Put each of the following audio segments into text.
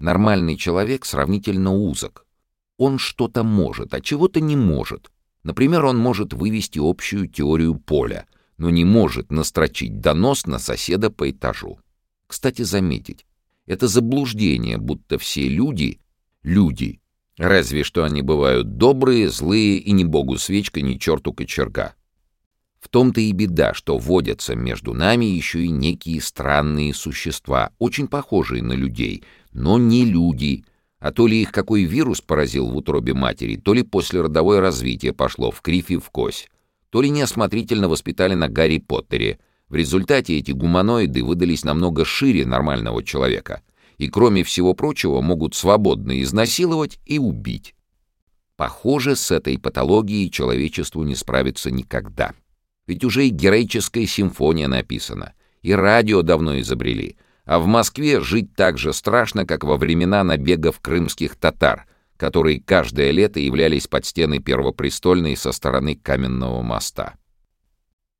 Нормальный человек сравнительно узок. Он что-то может, а чего-то не может. Например, он может вывести общую теорию поля, но не может настрочить донос на соседа по этажу. Кстати, заметить, это заблуждение, будто все люди — люди, разве что они бывают добрые, злые и ни богу свечка, ни черту кочерга. В том-то и беда, что водятся между нами еще и некие странные существа, очень похожие на людей, но не люди, а то ли их какой вирус поразил в утробе матери, то ли послеродовое развитие пошло в кривь и в кось, то ли неосмотрительно воспитали на Гарри Поттере. В результате эти гуманоиды выдались намного шире нормального человека и, кроме всего прочего, могут свободно изнасиловать и убить. Похоже, с этой патологией человечеству не справиться никогда. Ведь уже и героическая симфония написана, и радио давно изобрели, а в Москве жить так же страшно, как во времена набегов крымских татар, которые каждое лето являлись под стены Первопрестольной со стороны Каменного моста.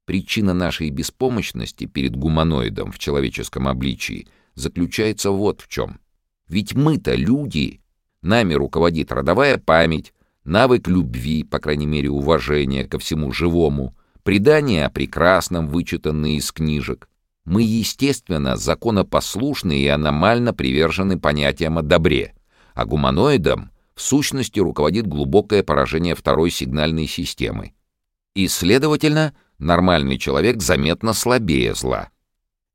Причина нашей беспомощности перед гуманоидом в человеческом обличии заключается вот в чем. Ведь мы-то люди, нами руководит родовая память, навык любви, по крайней мере уважения ко всему живому — предания о прекрасном, вычитанные из книжек. Мы, естественно, законопослушны и аномально привержены понятиям о добре, а гуманоидам в сущности руководит глубокое поражение второй сигнальной системы. И, следовательно, нормальный человек заметно слабее зла.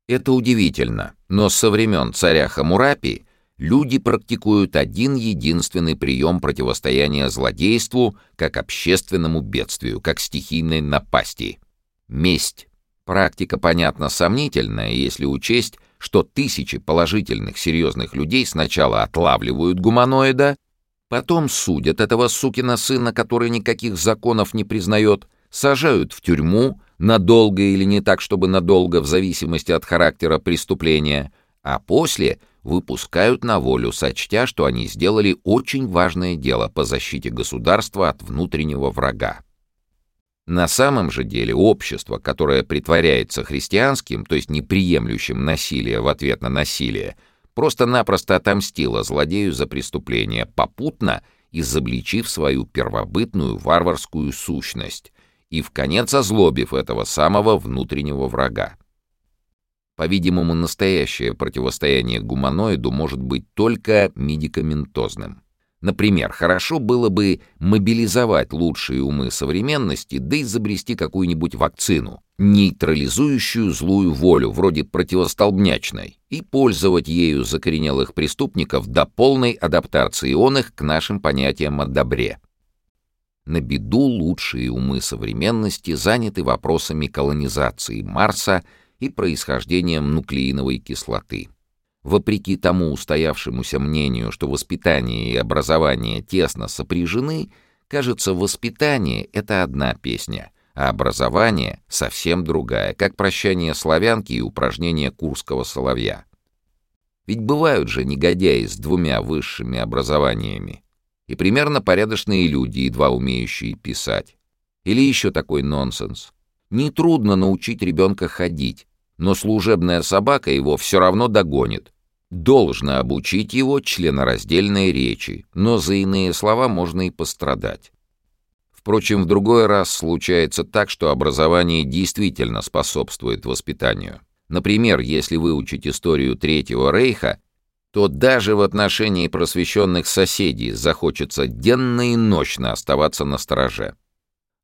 Это удивительно, но со времен царя Хамурапи люди практикуют один единственный прием противостояния злодейству как общественному бедствию, как стихийной напасти — месть. Практика, понятно, сомнительная, если учесть, что тысячи положительных серьезных людей сначала отлавливают гуманоида, потом судят этого сукина сына, который никаких законов не признает, сажают в тюрьму, надолго или не так, чтобы надолго, в зависимости от характера преступления, а после — выпускают на волю, сочтя, что они сделали очень важное дело по защите государства от внутреннего врага. На самом же деле общество, которое притворяется христианским, то есть неприемлющим насилие в ответ на насилие, просто-напросто отомстило злодею за преступление, попутно изобличив свою первобытную варварскую сущность и в конец озлобив этого самого внутреннего врага. По-видимому, настоящее противостояние гуманоиду может быть только медикаментозным. Например, хорошо было бы мобилизовать лучшие умы современности, да изобрести какую-нибудь вакцину, нейтрализующую злую волю, вроде противостолбнячной, и пользовать ею закоренелых преступников до полной адаптации он их к нашим понятиям о добре. На беду лучшие умы современности заняты вопросами колонизации Марса — и происхождением нуклеиновой кислоты. Вопреки тому устоявшемуся мнению, что воспитание и образование тесно сопряжены, кажется, воспитание — это одна песня, а образование — совсем другая, как прощание славянки и упражнение курского соловья. Ведь бывают же негодяи с двумя высшими образованиями, и примерно порядочные люди, едва умеющие писать. Или еще такой нонсенс. Нетрудно научить ребенка ходить, но служебная собака его все равно догонит. Должно обучить его членораздельной речи, но за иные слова можно и пострадать. Впрочем, в другой раз случается так, что образование действительно способствует воспитанию. Например, если выучить историю Третьего Рейха, то даже в отношении просвещенных соседей захочется денно и ночно оставаться на стороже.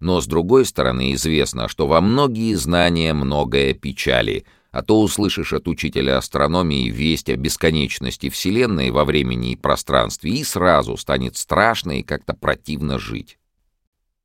Но, с другой стороны, известно, что во многие знания многое печали, а то услышишь от учителя астрономии весть о бесконечности Вселенной во времени и пространстве, и сразу станет страшно и как-то противно жить.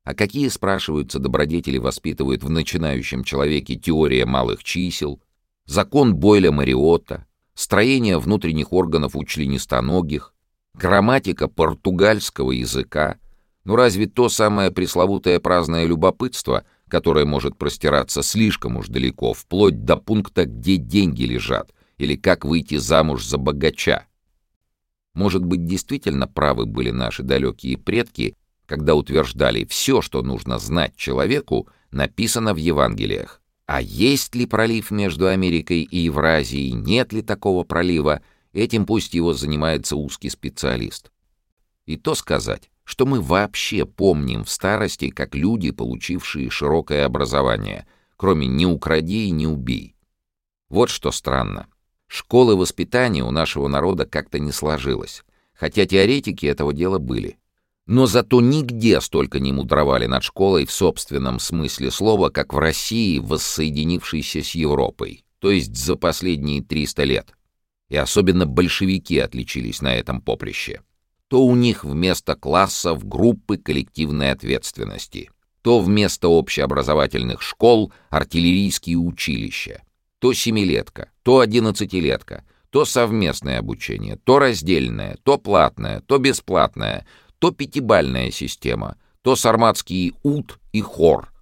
А какие, спрашиваются, добродетели воспитывают в начинающем человеке теория малых чисел, закон Бойля-Мариотта, строение внутренних органов у членистоногих, грамматика португальского языка — ну разве то самое пресловутое праздное любопытство, которое может простираться слишком уж далеко, вплоть до пункта, где деньги лежат, или как выйти замуж за богача? Может быть, действительно правы были наши далекие предки, когда утверждали, все, что нужно знать человеку, написано в Евангелиях. А есть ли пролив между Америкой и Евразией, нет ли такого пролива, Этим пусть его занимается узкий специалист. И то сказать, что мы вообще помним в старости, как люди, получившие широкое образование, кроме «не укради и не убей». Вот что странно. Школы воспитания у нашего народа как-то не сложилось, хотя теоретики этого дела были. Но зато нигде столько не мудровали над школой в собственном смысле слова, как в России, воссоединившейся с Европой, то есть за последние 300 лет. И особенно большевики отличились на этом поприще. То у них вместо классов группы коллективной ответственности, то вместо общеобразовательных школ артиллерийские училища, то семилетка, то одиннадцатилетка, то совместное обучение, то раздельное, то платное, то бесплатное, то пятибальная система, то сарматский ут и хор.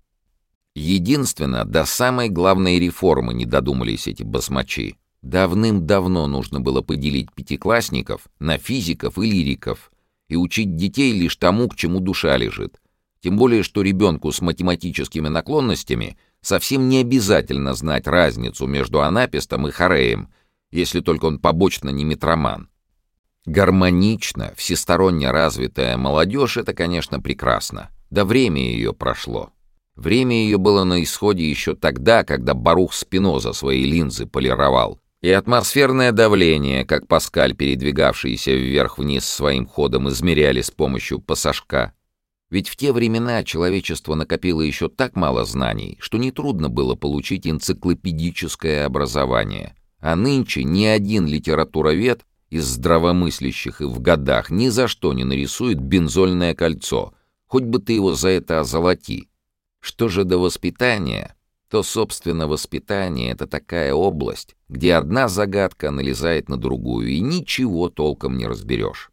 Единственно, до самой главной реформы не додумались эти басмачи. Давным-давно нужно было поделить пятиклассников на физиков и лириков и учить детей лишь тому, к чему душа лежит. Тем более, что ребенку с математическими наклонностями совсем не обязательно знать разницу между анапистом и хореем, если только он побочно не метроман. Гармонично, всесторонне развитая молодежь — это, конечно, прекрасно. Да время ее прошло. Время ее было на исходе еще тогда, когда Барух Спиноза свои линзы полировал. И атмосферное давление, как Паскаль, передвигавшийся вверх-вниз своим ходом, измеряли с помощью пассажка. Ведь в те времена человечество накопило еще так мало знаний, что нетрудно было получить энциклопедическое образование. А нынче ни один литературовед из здравомыслящих и в годах ни за что не нарисует бензольное кольцо, хоть бы ты его за это озолоти. Что же до воспитания, то, собственно, воспитание — это такая область, где одна загадка налезает на другую, и ничего толком не разберешь.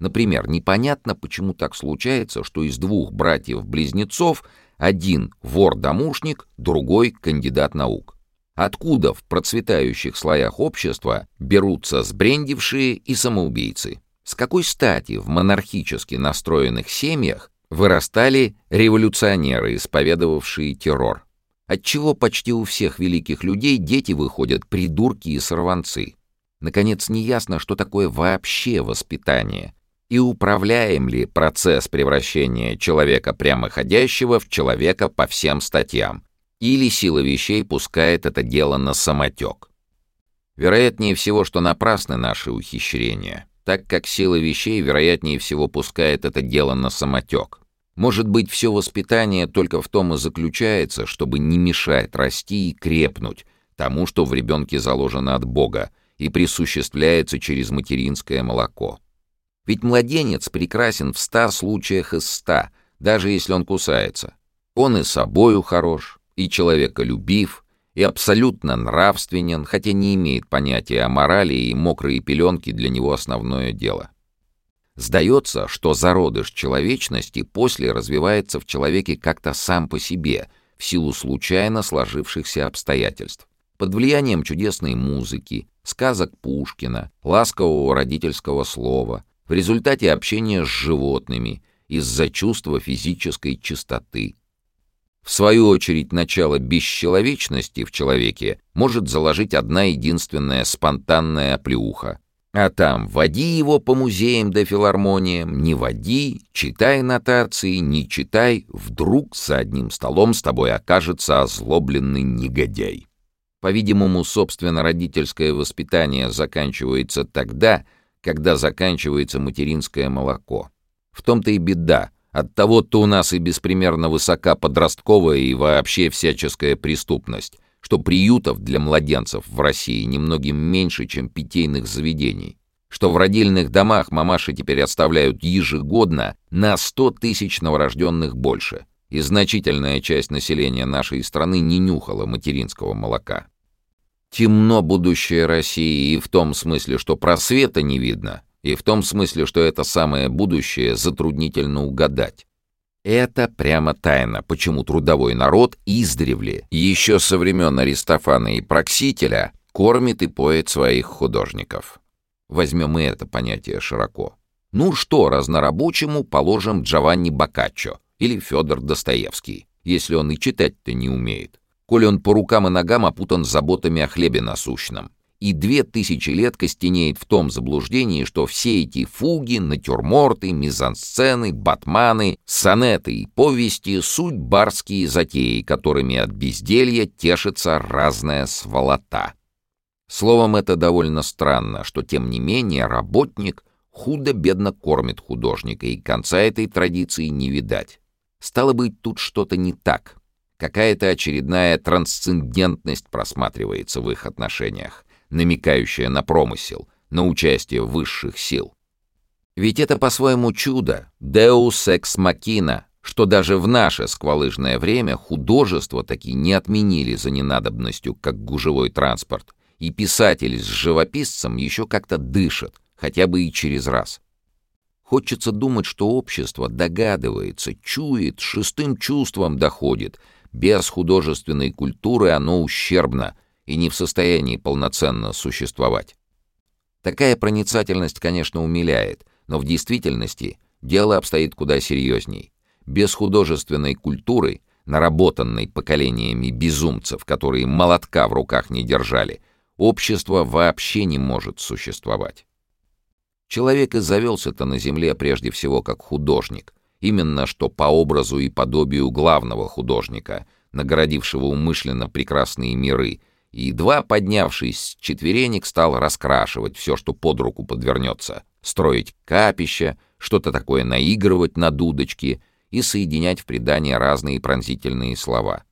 Например, непонятно, почему так случается, что из двух братьев-близнецов один вор-домушник, другой кандидат наук. Откуда в процветающих слоях общества берутся сбрендившие и самоубийцы? С какой стати в монархически настроенных семьях вырастали революционеры, исповедовавшие террор? Отчего почти у всех великих людей дети выходят придурки и сорванцы? Наконец, неясно, что такое вообще воспитание, и управляем ли процесс превращения человека прямоходящего в человека по всем статьям, или сила вещей пускает это дело на самотек. Вероятнее всего, что напрасны наши ухищрения, так как сила вещей, вероятнее всего, пускает это дело на самотек. Может быть, все воспитание только в том и заключается, чтобы не мешать расти и крепнуть тому, что в ребенке заложено от Бога и присуществляется через материнское молоко. Ведь младенец прекрасен в ста случаях из ста, даже если он кусается. Он и собою хорош, и человеколюбив, и абсолютно нравственен, хотя не имеет понятия о морали, и мокрые пеленки для него основное дело. Сдается, что зародыш человечности после развивается в человеке как-то сам по себе, в силу случайно сложившихся обстоятельств. Под влиянием чудесной музыки, сказок Пушкина, ласкового родительского слова, в результате общения с животными, из-за чувства физической чистоты. В свою очередь, начало бесчеловечности в человеке может заложить одна единственная спонтанная оплеуха. А там води его по музеям да филармониям, не води, читай нотации, не читай, вдруг за одним столом с тобой окажется озлобленный негодяй. По-видимому, собственно, родительское воспитание заканчивается тогда, когда заканчивается материнское молоко. В том-то и беда. Оттого-то у нас и беспримерно высока подростковая и вообще всяческая преступность, что приютов для младенцев в России немногим меньше, чем питейных заведений, что в родильных домах мамаши теперь оставляют ежегодно на 100 тысяч новорожденных больше, и значительная часть населения нашей страны не нюхала материнского молока. Темно будущее России и в том смысле, что просвета не видно, и в том смысле, что это самое будущее затруднительно угадать. Это прямо тайна, почему трудовой народ издревле, еще со времен Аристофана и Проксителя, кормит и поет своих художников. Возьмем и это понятие широко. Ну что, разнорабочему положим Джованни Боккаччо или Федор Достоевский, если он и читать-то не умеет коли он по рукам и ногам опутан заботами о хлебе насущном. И две тысячи лет костенеет в том заблуждении, что все эти фуги, натюрморты, мизансцены, батманы, сонеты и повести — суть барские затеи, которыми от безделья тешится разная сволота. Словом, это довольно странно, что, тем не менее, работник худо-бедно кормит художника, и конца этой традиции не видать. Стало быть, тут что-то не так. Какая-то очередная трансцендентность просматривается в их отношениях намекающая на промысел, на участие высших сил. Ведь это по-своему чудо, deus ex machina, что даже в наше сквалыжное время художество таки не отменили за ненадобностью, как гужевой транспорт, и писатель с живописцем еще как-то дышат, хотя бы и через раз. Хочется думать, что общество догадывается, чует, шестым чувством доходит. Без художественной культуры оно ущербно — и не в состоянии полноценно существовать. Такая проницательность, конечно, умиляет, но в действительности дело обстоит куда серьезней. Без художественной культуры, наработанной поколениями безумцев, которые молотка в руках не держали, общество вообще не может существовать. Человек и завелся-то на земле прежде всего как художник, именно что по образу и подобию главного художника, наградившего умышленно прекрасные миры и, едва поднявшись с четверенек, стал раскрашивать все, что под руку подвернется, строить капища, что-то такое наигрывать на дудочке и соединять в предание разные пронзительные слова.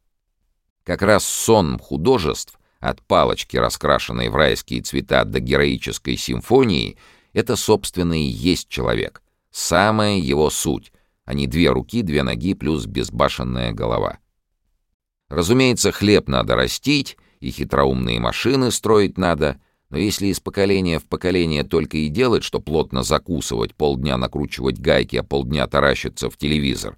Как раз сон художеств, от палочки, раскрашенной в райские цвета до героической симфонии, это, собственно, и есть человек, самая его суть, а не две руки, две ноги плюс безбашенная голова. Разумеется, хлеб надо растить, и хитроумные машины строить надо, но если из поколения в поколение только и делать, что плотно закусывать, полдня накручивать гайки, а полдня таращиться в телевизор,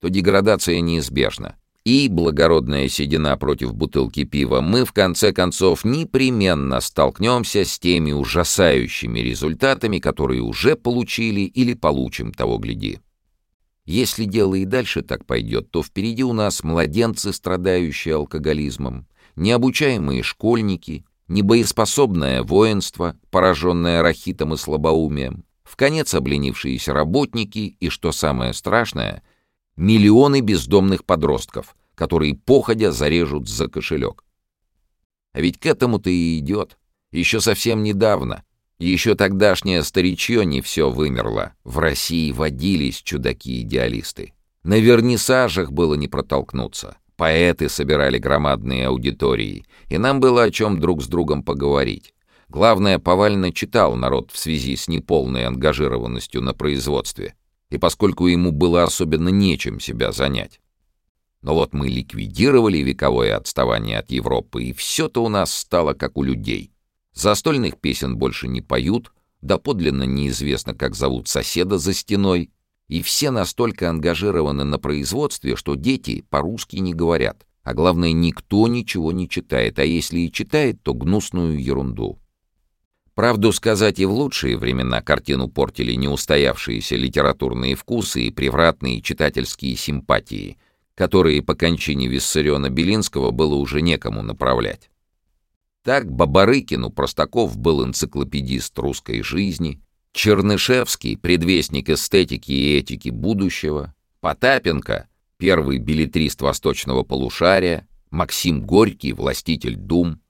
то деградация неизбежна. И, благородная седина против бутылки пива, мы в конце концов непременно столкнемся с теми ужасающими результатами, которые уже получили или получим того гляди. Если дело и дальше так пойдет, то впереди у нас младенцы, страдающие алкоголизмом, необучаемые школьники, небоеспособное воинство, пораженное рахитом и слабоумием, в конец обленившиеся работники и, что самое страшное, миллионы бездомных подростков, которые походя зарежут за кошелек. А ведь к этому-то и идет. Еще совсем недавно, еще тогдашнее старичье не все вымерло. В России водились чудаки-идеалисты. На вернисажах было не протолкнуться. Поэты собирали громадные аудитории, и нам было о чем друг с другом поговорить. Главное, повально читал народ в связи с неполной ангажированностью на производстве, и поскольку ему было особенно нечем себя занять. Но вот мы ликвидировали вековое отставание от Европы, и все-то у нас стало как у людей. Застольных песен больше не поют, доподлинно неизвестно, как зовут соседа за стеной, и все настолько ангажированы на производстве, что дети по-русски не говорят. А главное, никто ничего не читает, а если и читает, то гнусную ерунду. Правду сказать, и в лучшие времена картину портили неустоявшиеся литературные вкусы и превратные читательские симпатии, которые по кончине Виссариона Белинского было уже некому направлять. Так Бабарыкину Простаков был энциклопедист русской жизни, Чернышевский — предвестник эстетики и этики будущего, Потапенко — первый билетрист восточного полушария, Максим Горький — властитель дум.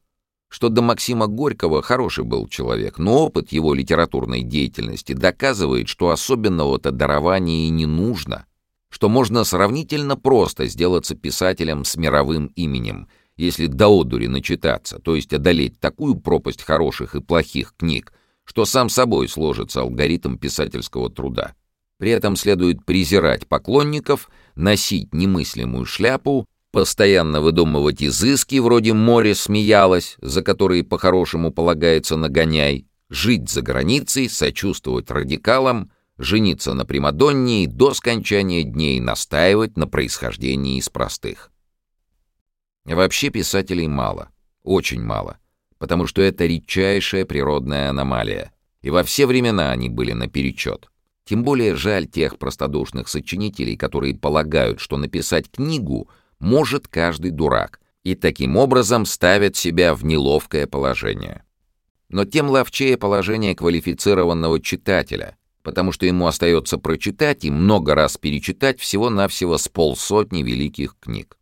Что до Максима Горького хороший был человек, но опыт его литературной деятельности доказывает, что особенного-то дарования и не нужно, что можно сравнительно просто сделаться писателем с мировым именем, если до одури начитаться, то есть одолеть такую пропасть хороших и плохих книг, что сам собой сложится алгоритм писательского труда. При этом следует презирать поклонников, носить немыслимую шляпу, постоянно выдумывать изыски, вроде «море смеялось», за которые по-хорошему полагается нагоняй, жить за границей, сочувствовать радикалам, жениться на Примадонне и до скончания дней настаивать на происхождении из простых. Вообще писателей мало, очень мало — потому что это редчайшая природная аномалия, и во все времена они были наперечет. Тем более жаль тех простодушных сочинителей, которые полагают, что написать книгу может каждый дурак, и таким образом ставят себя в неловкое положение. Но тем ловчее положение квалифицированного читателя, потому что ему остается прочитать и много раз перечитать всего-навсего с полсотни великих книг.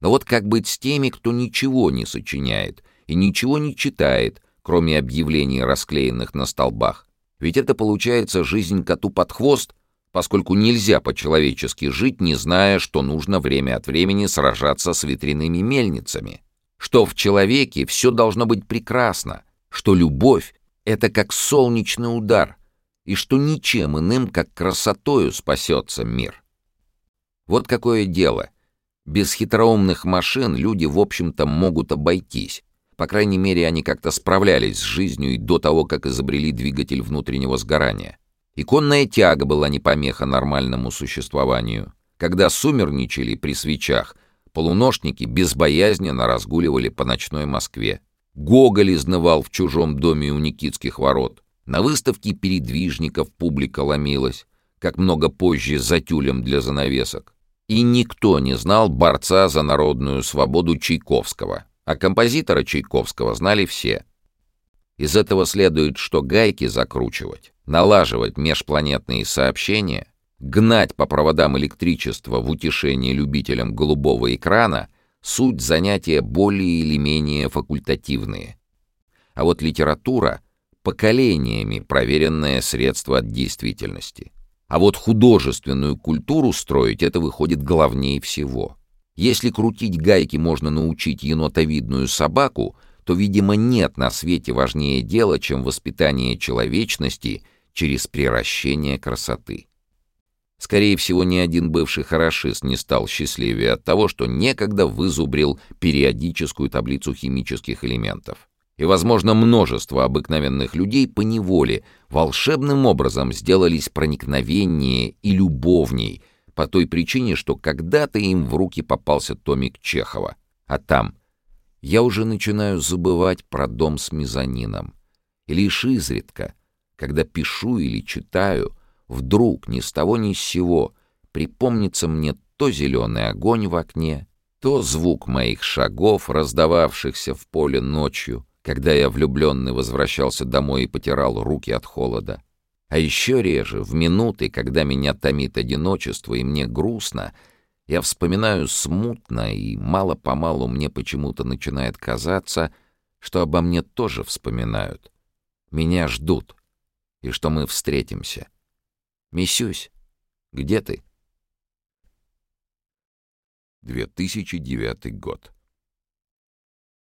Но вот как быть с теми, кто ничего не сочиняет и ничего не читает, кроме объявлений, расклеенных на столбах? Ведь это получается жизнь коту под хвост, поскольку нельзя по-человечески жить, не зная, что нужно время от времени сражаться с ветряными мельницами, что в человеке все должно быть прекрасно, что любовь — это как солнечный удар, и что ничем иным, как красотою спасется мир. Вот какое дело. Без хитроумных машин люди, в общем-то, могут обойтись. По крайней мере, они как-то справлялись с жизнью и до того, как изобрели двигатель внутреннего сгорания. Иконная тяга была не помеха нормальному существованию. Когда сумерничали при свечах, полуношники безбоязненно разгуливали по ночной Москве. Гоголь изнывал в чужом доме у Никитских ворот. На выставке передвижников публика ломилась, как много позже за тюлем для занавесок. И никто не знал борца за народную свободу Чайковского, а композитора Чайковского знали все. Из этого следует, что гайки закручивать, налаживать межпланетные сообщения, гнать по проводам электричества в утешение любителям голубого экрана — суть занятия более или менее факультативные. А вот литература — поколениями проверенное средство от действительности. А вот художественную культуру строить — это выходит главнее всего. Если крутить гайки можно научить енотовидную собаку — то, видимо, нет на свете важнее дела, чем воспитание человечности через приращение красоты. Скорее всего, ни один бывший хорошист не стал счастливее от того, что некогда вызубрил периодическую таблицу химических элементов. И, возможно, множество обыкновенных людей по неволе волшебным образом сделались проникновеннее и любовней по той причине, что когда-то им в руки попался томик Чехова, а там я уже начинаю забывать про дом с мезонином. И лишь изредка, когда пишу или читаю, вдруг ни с того ни с сего припомнится мне то зеленый огонь в окне, то звук моих шагов, раздававшихся в поле ночью, когда я влюбленный возвращался домой и потирал руки от холода. А еще реже, в минуты, когда меня томит одиночество и мне грустно — я вспоминаю смутно, и мало-помалу мне почему-то начинает казаться, что обо мне тоже вспоминают. Меня ждут, и что мы встретимся. Мисюсь, где ты? 2009 год.